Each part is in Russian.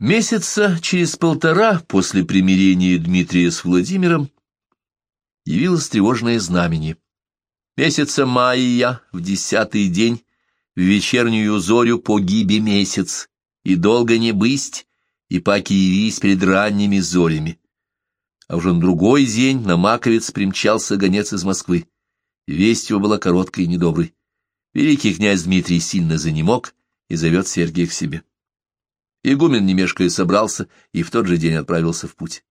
Месяца через полтора после примирения Дмитрия с Владимиром явилось тревожное знамение. Месяца мая, в десятый день, в вечернюю зорю погибе месяц, и долго не бысть, и паки явись перед ранними зорями. А уже на другой день на Маковец примчался гонец из Москвы. Весть его была короткой и недоброй. Великий князь Дмитрий сильно занемог и зовет Сергия к себе. Игумен, мешкая, собрался и в тот же день отправился в путь.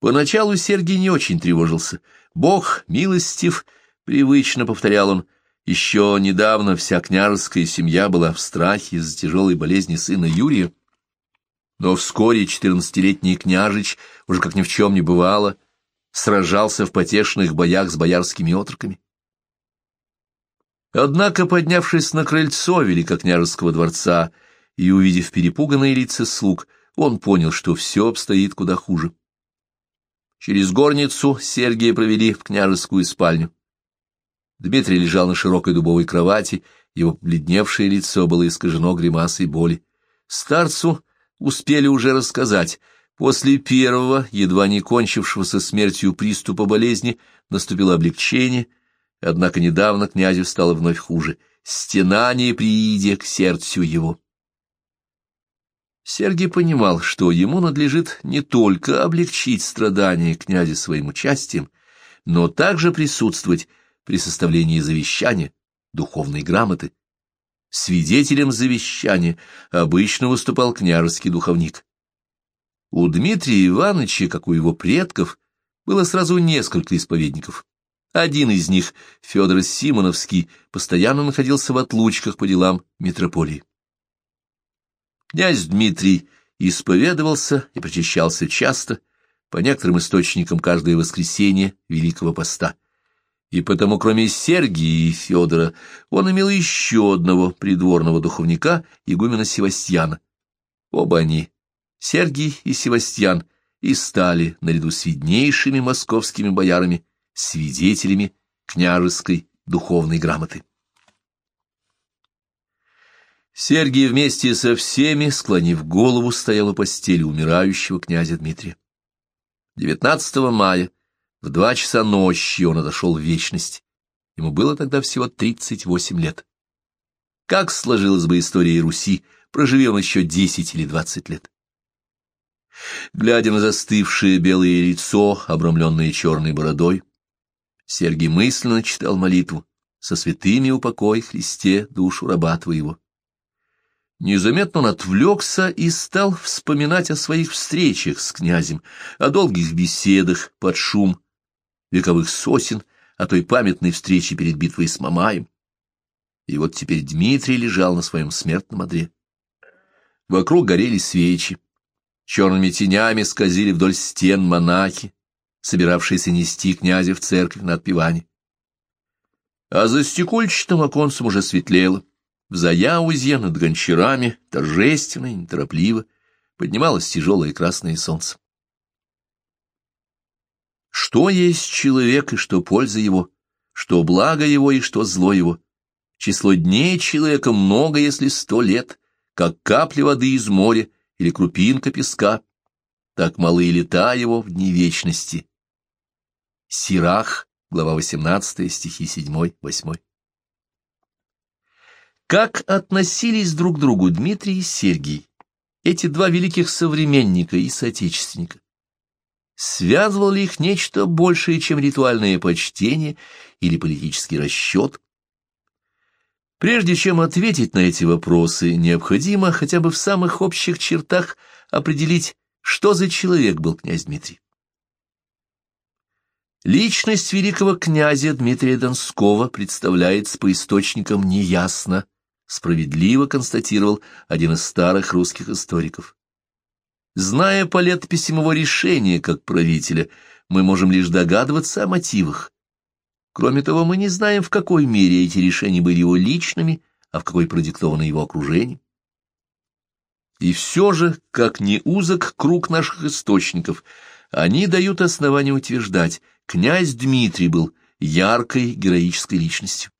Поначалу Сергий не очень тревожился. «Бог милостив», — привычно повторял он, — еще недавно вся княжеская семья была в страхе из-за тяжелой болезни сына Юрия, но вскоре четырнадцатилетний княжич, уже как ни в чем не бывало, сражался в потешных боях с боярскими отроками. Однако, поднявшись на крыльцо великокняжеского дворца и увидев перепуганные лица слуг, он понял, что все обстоит куда хуже. Через горницу Сергия провели в княжескую спальню. Дмитрий лежал на широкой дубовой кровати, его бледневшее лицо было искажено гримасой боли. Старцу успели уже рассказать. После первого, едва не кончившегося смертью приступа болезни, наступило облегчение, однако недавно князю стало вновь хуже. Стена не прииде к сердцу его. Сергий понимал, что ему надлежит не только облегчить страдания князя своим участием, но также присутствовать при составлении завещания, духовной грамоты. Свидетелем завещания обычно выступал княжеский духовник. У Дмитрия Ивановича, как у его предков, было сразу несколько исповедников. Один из них, Федор Симоновский, постоянно находился в отлучках по делам митрополии. Князь Дмитрий исповедовался и причащался часто, по некоторым источникам каждое воскресенье Великого Поста и потому, кроме Сергия и Федора, он имел еще одного придворного духовника, игумена Севастьяна. Оба они, Сергий и Севастьян, и стали, наряду с виднейшими московскими боярами, свидетелями княжеской духовной грамоты. Сергий вместе со всеми, склонив голову, стоял у постели умирающего князя Дмитрия. 19 мая в два часа ночи он отошел в вечность. Ему было тогда всего тридцать восемь лет. Как сложилась бы история Руси, проживем еще десять или двадцать лет. Глядя на застывшее белое лицо, обрамленное черной бородой, Сергий мысленно читал молитву «Со святыми упокой, Христе, душу раба твоего». Незаметно он отвлекся и стал вспоминать о своих встречах с князем, о долгих беседах под шум вековых сосен, о той памятной встрече перед битвой с Мамаем. И вот теперь Дмитрий лежал на своем смертном одре. Вокруг горели свечи, черными тенями скользили вдоль стен монахи, собиравшиеся нести князя в церковь на отпевание. А за стекольчатым оконцем уже светлело. В заяузье над гончарами, торжественно и неторопливо, поднималось тяжелое красное солнце. Что есть человек и что польза его, что благо его и что зло его. Число дней человека много, если сто лет, как капли воды из моря или крупинка песка, так малы и лета его в дни вечности. Сирах, глава 18, стихи 7-8. Как относились друг к другу Дмитрий и Сергий, эти два великих современника и соотечественника? Связывало ли их нечто большее, чем ритуальное почтение или политический расчет? Прежде чем ответить на эти вопросы, необходимо хотя бы в самых общих чертах определить, что за человек был князь Дмитрий. Личность великого князя Дмитрия Донского представляется по источникам неясно, справедливо констатировал один из старых русских историков. Зная по летописям его решения как правителя, мы можем лишь догадываться о мотивах. Кроме того, мы не знаем, в какой мере эти решения были его личными, а в какой продиктовано его окружением. И все же, как не узок круг наших источников, они дают основание утверждать, князь Дмитрий был яркой героической личностью.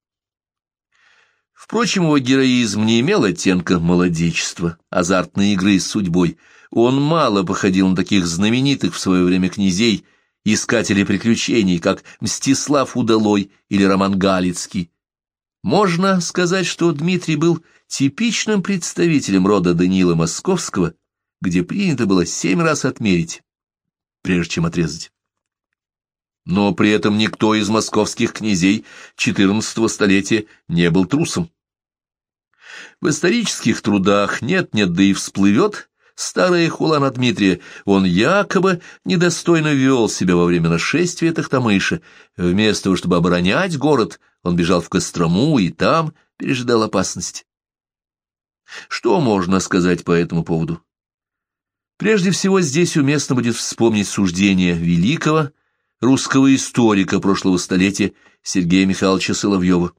Впрочем, его героизм не имел оттенка молодечества, азартной игры с судьбой. Он мало походил на таких знаменитых в свое время князей, искателей приключений, как Мстислав Удалой или Роман Галицкий. Можно сказать, что Дмитрий был типичным представителем рода Даниила Московского, где принято было семь раз отмерить, прежде чем отрезать. Но при этом никто из московских князей XIV столетия не был трусом. В исторических трудах нет-нет, да и всплывет старая хула на Дмитрия. Он якобы недостойно вел себя во время нашествия Тахтамыша. Вместо того, чтобы оборонять город, он бежал в Кострому и там пережидал опасность. Что можно сказать по этому поводу? Прежде всего здесь уместно будет вспомнить суждение великого русского историка прошлого столетия Сергея Михайловича Соловьева.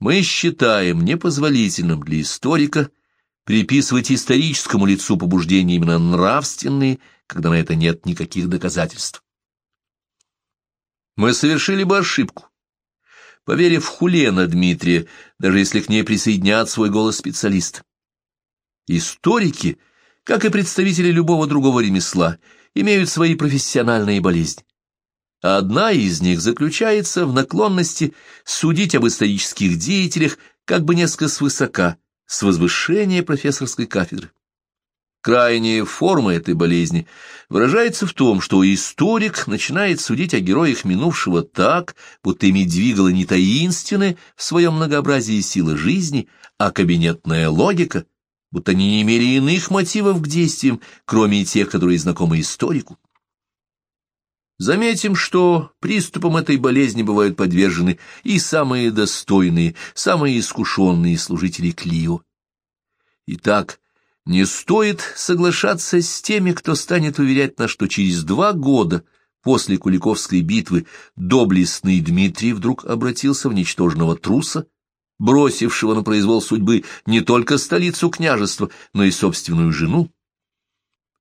Мы считаем непозволительным для историка приписывать историческому лицу побуждения именно нравственные, когда на это нет никаких доказательств. Мы совершили бы ошибку, поверив Хулена Дмитрия, даже если к ней присоединят свой голос специалист. Историки, как и представители любого другого ремесла, имеют свои профессиональные болезни. Одна из них заключается в наклонности судить об исторических деятелях как бы несколько свысока, с возвышения профессорской кафедры. Крайняя форма этой болезни выражается в том, что историк начинает судить о героях минувшего так, будто ими двигала не таинственная в своем многообразии сила жизни, а кабинетная логика, будто они не имели иных мотивов к действиям, кроме тех, которые знакомы историку. Заметим, что приступам этой болезни бывают подвержены и самые достойные, самые искушенные служители Клио. Итак, не стоит соглашаться с теми, кто станет уверять нас, что через два года после Куликовской битвы доблестный Дмитрий вдруг обратился в ничтожного труса, бросившего на произвол судьбы не только столицу княжества, но и собственную жену,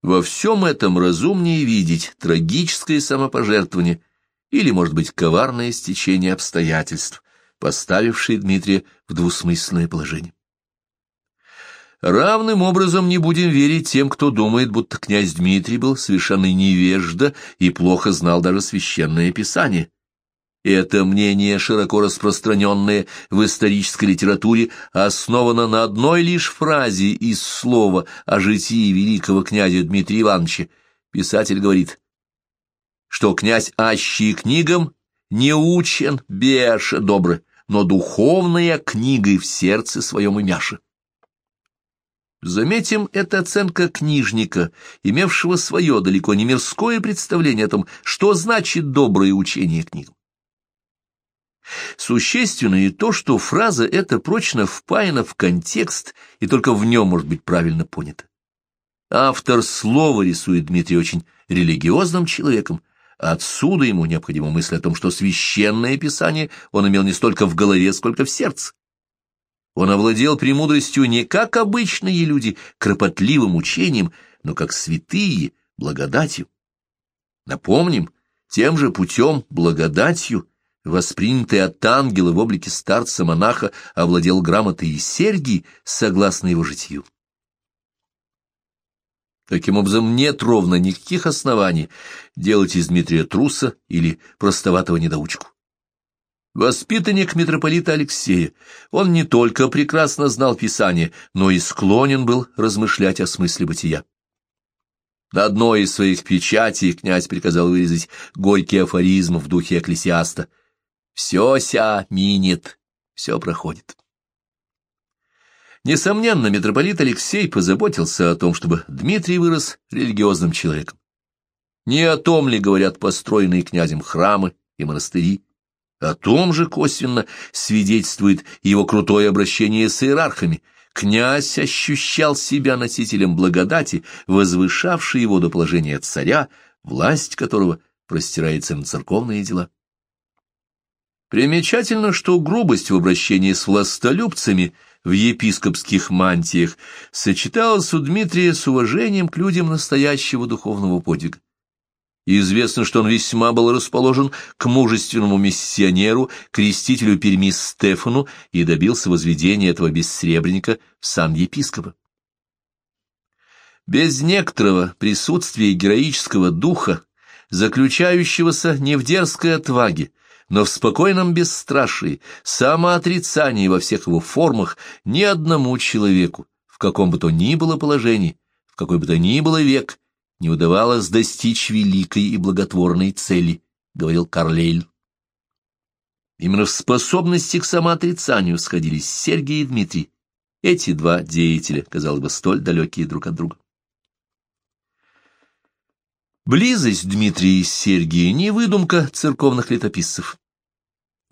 во всем этом разумнее видеть трагическое самопожертвование или, может быть, коварное стечение обстоятельств, поставившее Дмитрия в двусмысленное положение. Равным образом не будем верить тем, кто думает, будто князь Дмитрий был совершенно невежда и плохо знал даже священное писание. Это мнение, широко распространенное в исторической литературе, основано на одной лишь фразе из слова о житии великого князя Дмитрия Ивановича. Писатель говорит, что князь Ащи книгам не учен, беша добрый, но духовная книга в сердце своем имяше. Заметим, это оценка книжника, имевшего свое далеко не мирское представление о том, что значит доброе учение книгам. Существенно и то, что фраза эта прочно впаяна в контекст и только в нем может быть правильно понята. Автор слова рисует Дмитрия очень религиозным человеком, отсюда ему необходима мысль о том, что священное писание он имел не столько в голове, сколько в сердце. Он овладел премудростью не как обычные люди, кропотливым учением, но как святые, благодатью. Напомним, тем же путем, благодатью, воспринятый от ангела в облике старца-монаха, овладел грамотой и Сергий, согласно его житию. Таким образом, нет ровно никаких оснований делать из Дмитрия труса или простоватого недоучку. Воспитанник митрополита Алексея, он не только прекрасно знал Писание, но и склонен был размышлять о смысле бытия. На одной из своих печатей князь приказал вырезать горький афоризм в духе экклесиаста — все ся минит, все проходит. Несомненно, митрополит Алексей позаботился о том, чтобы Дмитрий вырос религиозным человеком. Не о том ли говорят построенные князем храмы и монастыри, о том же косвенно свидетельствует его крутое обращение с иерархами. Князь ощущал себя носителем благодати, возвышавшей его до положения царя, власть которого простирается на церковные дела. Примечательно, что грубость в обращении с властолюбцами в епископских мантиях сочеталась у Дмитрия с уважением к людям настоящего духовного подвига. Известно, что он весьма был расположен к мужественному миссионеру, крестителю Перми Стефану, и добился возведения этого бессребреника в сан епископа. Без некоторого присутствия героического духа, заключающегося не в дерзкой отваге, но в спокойном бесстрашии, самоотрицании во всех его формах, ни одному человеку, в каком бы то ни было положении, в какой бы то ни было век, не удавалось достичь великой и благотворной цели, — говорил Карлейль. Именно в способности к самоотрицанию сходились Сергий и Дмитрий, эти два деятеля, казалось бы, столь далекие друг от друга. Близость Дмитрия и Сергия не выдумка церковных летописцев.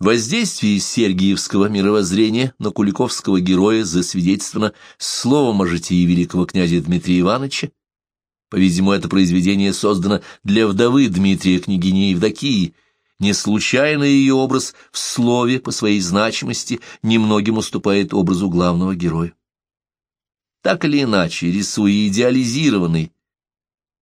Воздействие сергиевского мировоззрения на куликовского героя засвидетельствовано словом о житии великого князя Дмитрия Ивановича. По-видимому, это произведение создано для вдовы Дмитрия княгини Евдокии. Не случайно ее образ в слове по своей значимости немногим уступает образу главного героя. Так или иначе, рисуя идеализированный,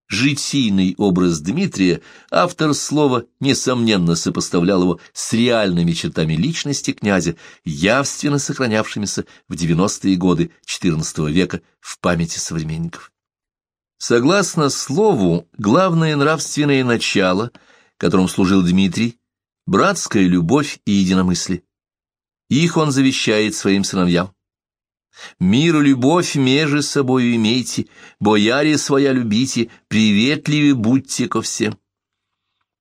житийный образ Дмитрия, автор слова, несомненно, сопоставлял его с реальными чертами личности князя, явственно сохранявшимися в 90-е годы XIV века в памяти современников. Согласно слову, главное нравственное начало, которым служил Дмитрий, братская любовь и единомыслие. Их он завещает своим сыновьям. Мир и любовь межи собою имейте, бояре своя любите, приветливы будьте ко всем.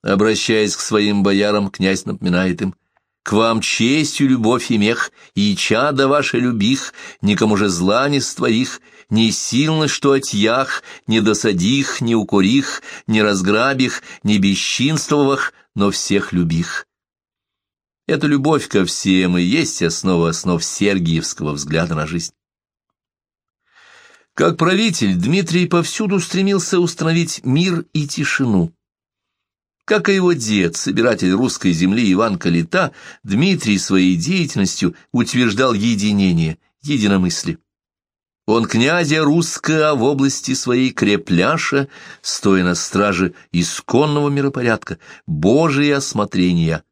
Обращаясь к своим боярам, князь напоминает им, «К вам честью любовь и мех, и чада ваша любих, никому же зла не створих, ни силно, что отях, не досадих, не укорих, не разграбих, не бесчинствовах, но всех любих». Эта любовь ко всем и есть основа основ сергиевского взгляда на жизнь. Как правитель, Дмитрий повсюду стремился установить мир и тишину. Как и его дед, собиратель русской земли Иван Калита, Дмитрий своей деятельностью утверждал единение, единомыслие. Он князя русского в области своей крепляша, стоя на страже исконного миропорядка, Божия осмотрения,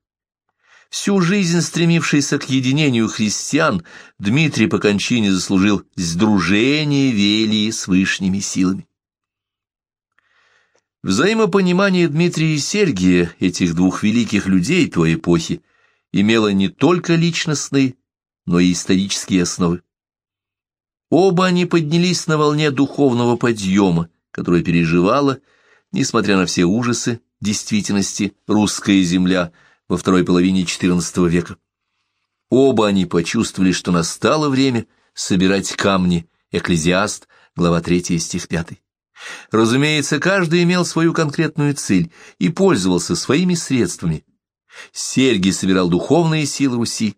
Всю жизнь стремившийся к единению христиан, Дмитрий по кончине заслужил сдружение Велии с вышними силами. Взаимопонимание Дмитрия и Сергия, этих двух великих людей той эпохи, имело не только личностные, но и исторические основы. Оба они поднялись на волне духовного подъема, который переживала, несмотря на все ужасы действительности, русская земля – во второй половине XIV века. Оба они почувствовали, что настало время собирать камни, Экклезиаст, глава 3, стих 5. Разумеется, каждый имел свою конкретную цель и пользовался своими средствами. Сергий собирал духовные силы Руси,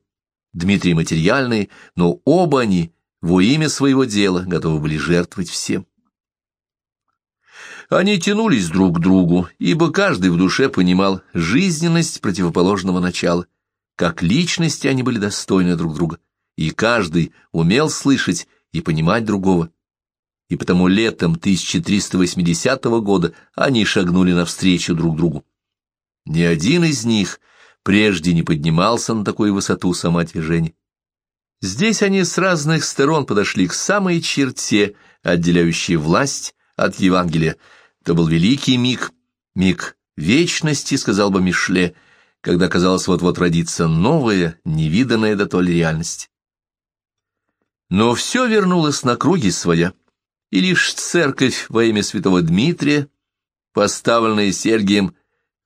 Дмитрий материальные, но оба они во имя своего дела готовы были жертвовать всем. Они тянулись друг к другу, ибо каждый в душе понимал жизненность противоположного начала. Как личности они были достойны друг друга, и каждый умел слышать и понимать другого. И потому летом 1380 года они шагнули навстречу друг другу. Ни один из них прежде не поднимался на такую высоту самоотвержения. Здесь они с разных сторон подошли к самой черте, отделяющей власть от Евангелия, то был великий миг, миг вечности, сказал бы Мишле, когда, казалось, вот-вот родится новая, невиданная до толь реальность. Но все вернулось на круги своя, и лишь церковь во имя святого Дмитрия, поставленная Сергием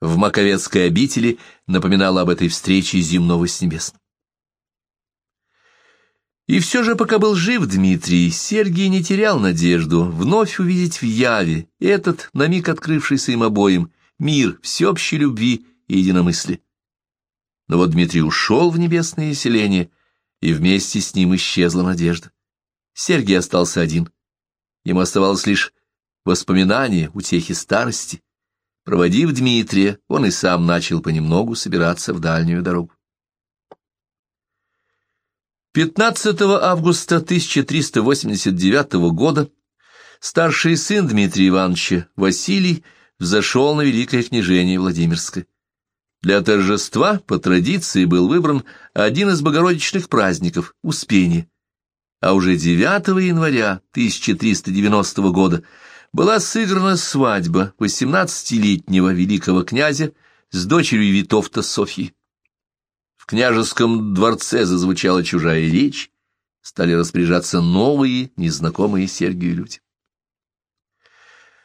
в Маковецкой обители, напоминала об этой встрече земного с небесным. И все же, пока был жив Дмитрий, Сергий не терял надежду вновь увидеть в Яве этот, на миг открывшийся им обоим, мир всеобщей любви и единомыслия. Но вот Дмитрий ушел в небесное селение, и вместе с ним исчезла надежда. Сергий остался один. Ему оставалось лишь воспоминание, утехи старости. Проводив Дмитрия, он и сам начал понемногу собираться в дальнюю дорогу. 15 августа 1389 года старший сын Дмитрия Ивановича, Василий, взошел на Великое княжение Владимирское. Для торжества по традиции был выбран один из богородичных праздников – Успение. А уже 9 января 1390 года была сыграна свадьба 18-летнего великого князя с дочерью Витовта Софьи. В княжеском дворце зазвучала чужая речь, стали распоряжаться новые, незнакомые Сергию люди.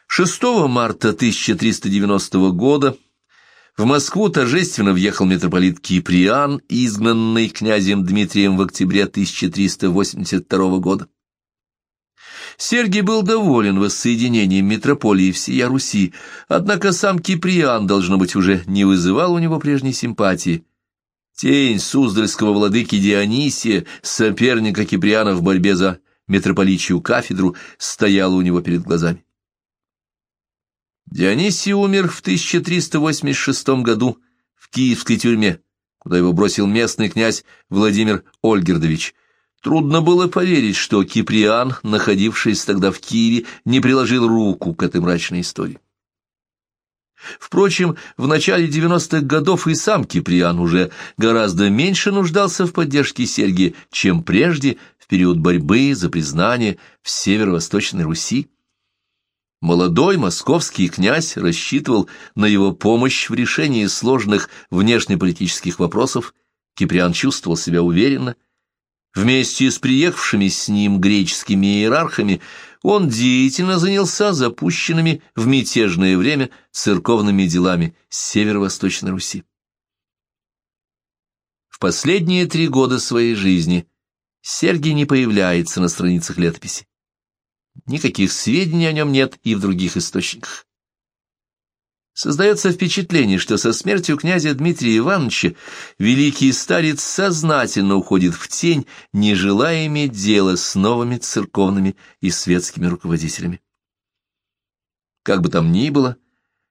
6 марта 1390 года в Москву торжественно въехал митрополит Киприан, изгнанный князем Дмитрием в октябре 1382 года. Сергий был доволен воссоединением митрополии всея Руси, однако сам Киприан, должно быть, уже не вызывал у него прежней симпатии. Тень суздальского владыки Дионисия, соперника Киприана в борьбе за митрополичью кафедру, стояла у него перед глазами. Дионисий умер в 1386 году в киевской тюрьме, куда его бросил местный князь Владимир Ольгердович. Трудно было поверить, что Киприан, находившийся тогда в Киеве, не приложил руку к этой мрачной истории. Впрочем, в начале 90-х годов и сам Киприан уже гораздо меньше нуждался в поддержке Сергия, чем прежде в период борьбы за признание в северо-восточной Руси. Молодой московский князь рассчитывал на его помощь в решении сложных внешнеполитических вопросов. Киприан чувствовал себя уверенно. Вместе с приехавшими с ним греческими иерархами он деятельно занялся запущенными в мятежное время церковными делами северо-восточной Руси. В последние три года своей жизни Сергий не появляется на страницах летописи. Никаких сведений о нем нет и в других источниках. Создается впечатление, что со смертью князя Дмитрия Ивановича великий старец сознательно уходит в тень, не желая иметь дело с новыми церковными и светскими руководителями. Как бы там ни было,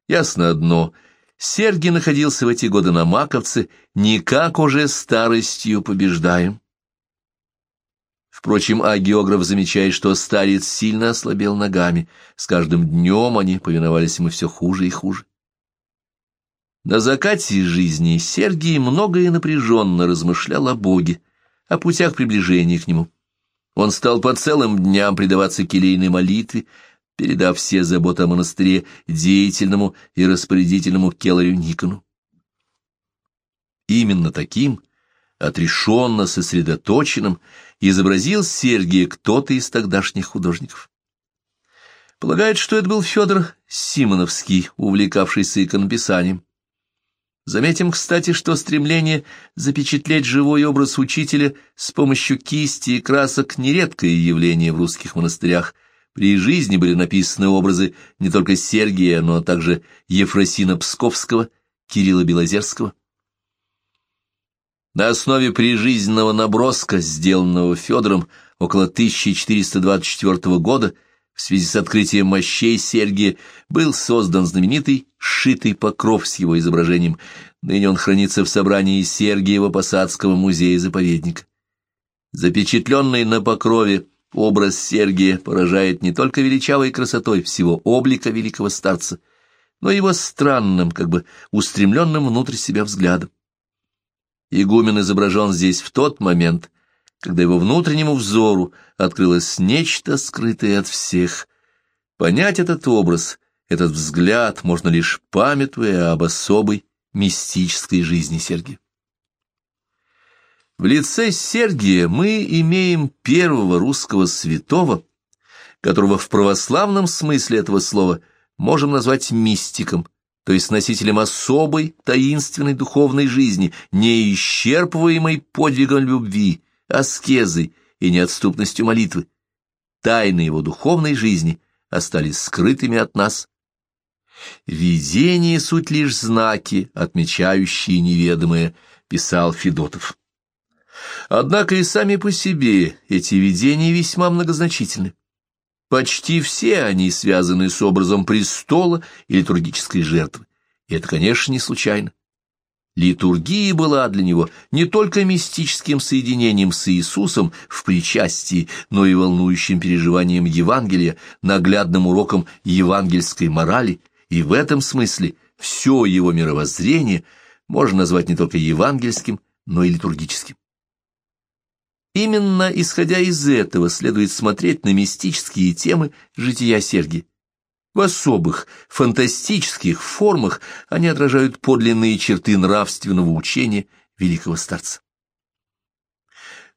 ясно одно — Сергий находился в эти годы на Маковце, никак уже старостью побеждаем. Впрочем, агиограф замечает, что старец сильно ослабел ногами. С каждым днем они повиновались ему все хуже и хуже. На закате жизни Сергий много и напряженно размышлял о Боге, о путях приближения к Нему. Он стал по целым дням предаваться келейной молитве, передав все заботы о монастыре деятельному и распорядительному Келарю Никону. Именно таким, отрешенно сосредоточенным, изобразил Сергия кто-то из тогдашних художников. Полагает, что это был Федор Симоновский, увлекавшийся иконописанием. Заметим, кстати, что стремление запечатлеть живой образ учителя с помощью кисти и красок – нередкое явление в русских монастырях. При жизни были написаны образы не только Сергия, но также Ефросина Псковского, Кирилла Белозерского. На основе прижизненного наброска, сделанного Федором около 1424 года, в связи с открытием мощей Сергия, был создан знаменитый сшитый покров с его изображением. Ныне он хранится в собрании Сергиева-Посадского музея-заповедника. Запечатленный на покрове образ Сергия поражает не только величавой красотой всего облика великого старца, но и его странным, как бы устремленным внутрь себя взглядом. Игумен изображен здесь в тот момент, когда его внутреннему взору открылось нечто, скрытое от всех. Понять этот образ, этот взгляд можно лишь памятуя об особой мистической жизни Сергия. В лице Сергия мы имеем первого русского святого, которого в православном смысле этого слова можем назвать мистиком – то есть носителем особой, таинственной духовной жизни, не исчерпываемой подвигом любви, аскезой и неотступностью молитвы. Тайны его духовной жизни остались скрытыми от нас. «Видение — суть лишь знаки, отмечающие неведомое», — писал Федотов. Однако и сами по себе эти видения весьма многозначительны. Почти все они связаны с образом престола и литургической жертвы. И это, конечно, не случайно. Литургия была для него не только мистическим соединением с Иисусом в причастии, но и волнующим переживанием Евангелия, наглядным уроком евангельской морали и в этом смысле все его мировоззрение можно назвать не только евангельским, но и литургическим. Именно исходя из этого следует смотреть на мистические темы жития Сергия. В особых, фантастических формах они отражают подлинные черты нравственного учения великого старца.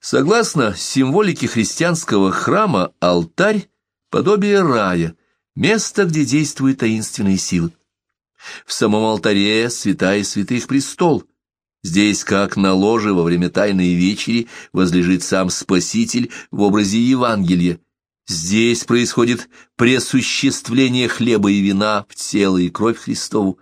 Согласно символике христианского храма, алтарь – подобие рая, место, где действуют таинственные силы. В самом алтаре святая святых престол. Здесь, как на ложе во время тайной вечери, возлежит сам Спаситель в образе Евангелия. Здесь происходит пресуществление хлеба и вина в тело и кровь Христову.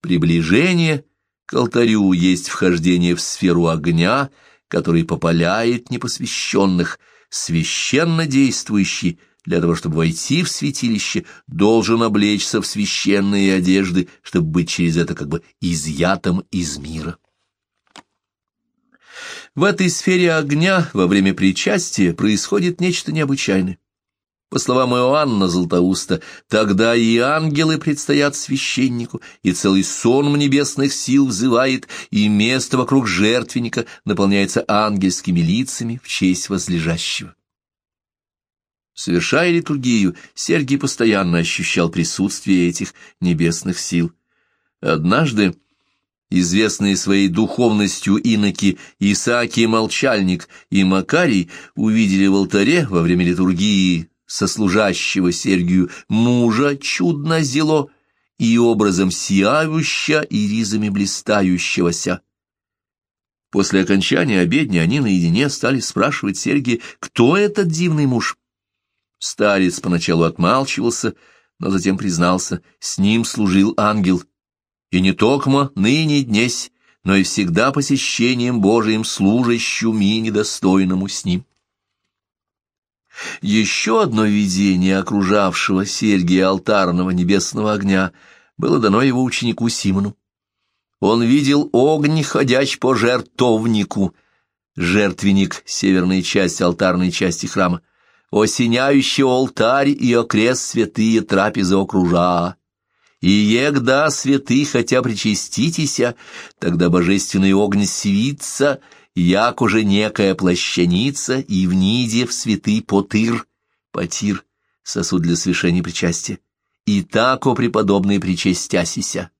Приближение к алтарю есть вхождение в сферу огня – который попаляет непосвященных, священно действующий, для того, чтобы войти в святилище, должен облечься в священные одежды, чтобы быть через это как бы изъятым из мира. В этой сфере огня во время причастия происходит нечто необычайное. По словам Иоанна Златоуста, тогда и ангелы предстоят священнику, и целый сон небесных сил взывает, и место вокруг жертвенника наполняется ангельскими лицами в честь возлежащего. Совершая литургию, Сергий постоянно ощущал присутствие этих небесных сил. Однажды известные своей духовностью иноки Исаакий Молчальник и Макарий увидели в алтаре во время литургии сослужащего Сергию мужа чудно зело и образом сияюща и ризами блистающегося. После окончания обедни они наедине стали спрашивать Сергия, кто этот дивный муж. Старец поначалу отмалчивался, но затем признался, с ним служил ангел. И не токмо ныне днесь, но и всегда посещением Божиим служащему и недостойному с ним. Еще одно видение окружавшего Сергия алтарного небесного огня было дано его ученику Симону. Он видел огонь, ходящий по жертовнику, жертвенник — северной части алтарной части храма, осеняющий алтарь и окрест святые трапезы окружа. И егда святый хотя причаститеся, тогда божественный огонь свится — як уже некая плащаница, и в ниде в святый потыр, потир, сосуд для совершения причастия, и так о преподобный причастясися.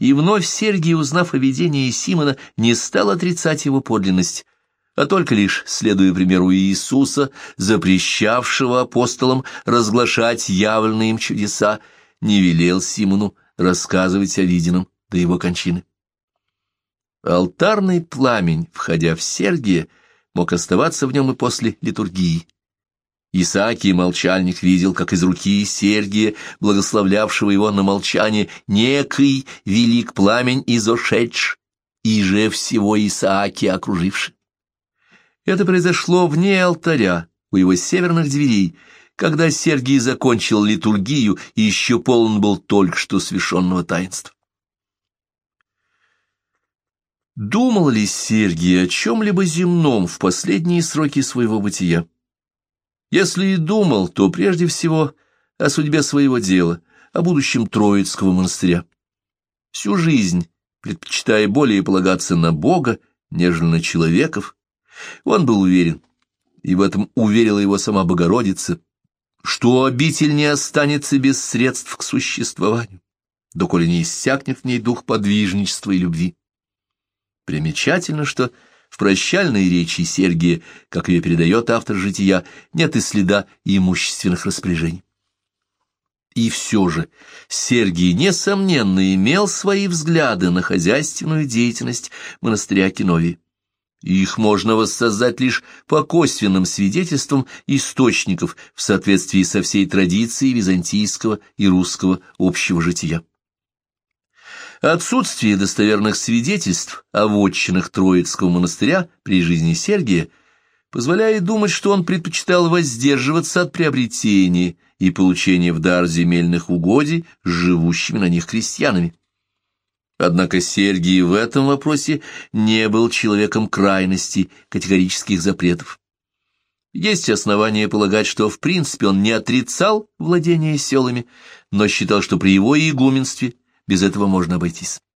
И вновь Сергий, узнав о видении Симона, не стал отрицать его подлинность, а только лишь, следуя примеру Иисуса, запрещавшего апостолам разглашать явленные им чудеса, не велел Симону рассказывать о виденном до его кончины. Алтарный пламень, входя в Сергия, мог оставаться в нем и после литургии. Исаакий молчальник видел, как из руки Сергия, благословлявшего его на молчание, некий велик пламень изошедш, и же всего Исааки окруживший. Это произошло вне алтаря, у его северных дверей, когда Сергий закончил литургию и еще полон был только что священного таинства. Думал ли Сергий о чем-либо земном в последние сроки своего бытия? Если и думал, то прежде всего о судьбе своего дела, о будущем Троицкого монастыря. Всю жизнь, предпочитая более полагаться на Бога, нежели на человеков, он был уверен, и в этом уверила его сама Богородица, что обитель не останется без средств к существованию, доколе не иссякнет в ней дух подвижничества и любви. Примечательно, что в прощальной речи Сергия, как ее передает автор «Жития», нет и следа имущественных распоряжений. И все же Сергий, несомненно, имел свои взгляды на хозяйственную деятельность монастыря Киновии. Их можно воссоздать лишь по косвенным свидетельствам источников в соответствии со всей традицией византийского и русского общего жития. Отсутствие достоверных свидетельств о вотчинах Троицкого монастыря при жизни Сергия позволяет думать, что он предпочитал воздерживаться от приобретения и получения в дар земельных угодий живущими на них крестьянами. Однако Сергий в этом вопросе не был человеком крайностей, категорических запретов. Есть основания полагать, что в принципе он не отрицал владение селами, но считал, что при его игуменстве без этого можно обойтись.